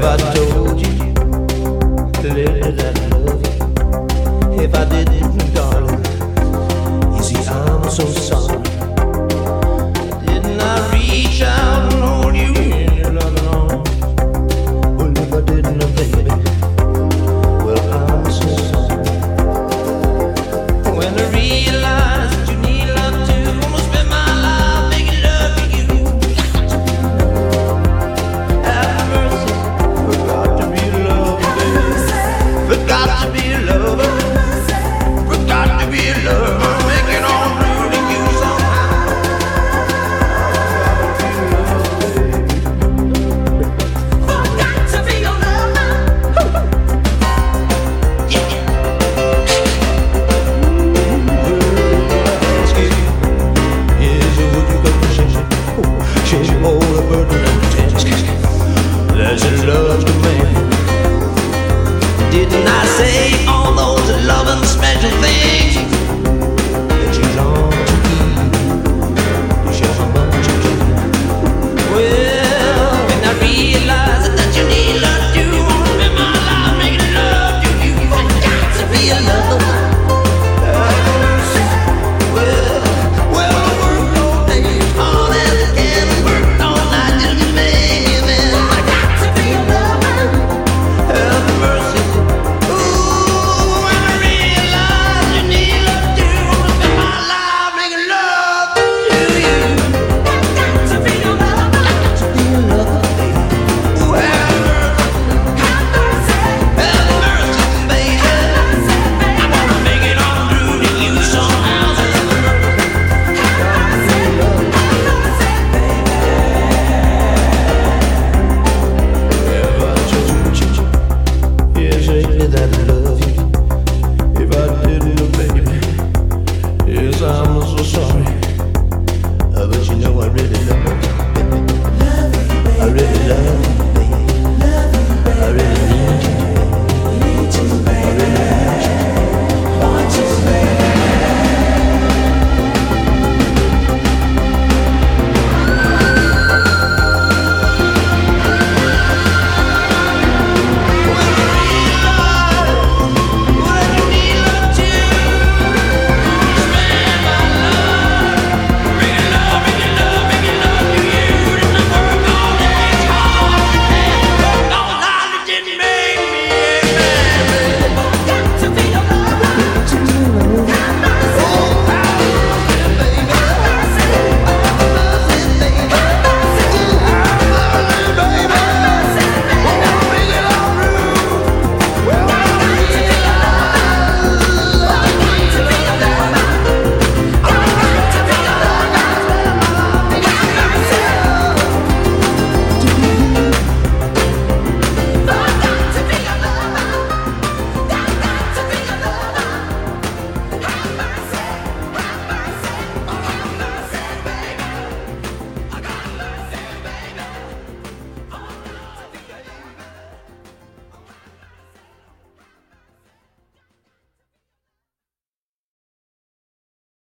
Have I told you that I love you? If I didn't, darling, you see, I'm so sorry. Didn't I reach out and hold you in your loving arms? Well, if I didn't, oh, baby, well, I'm so sorry. When I realize special things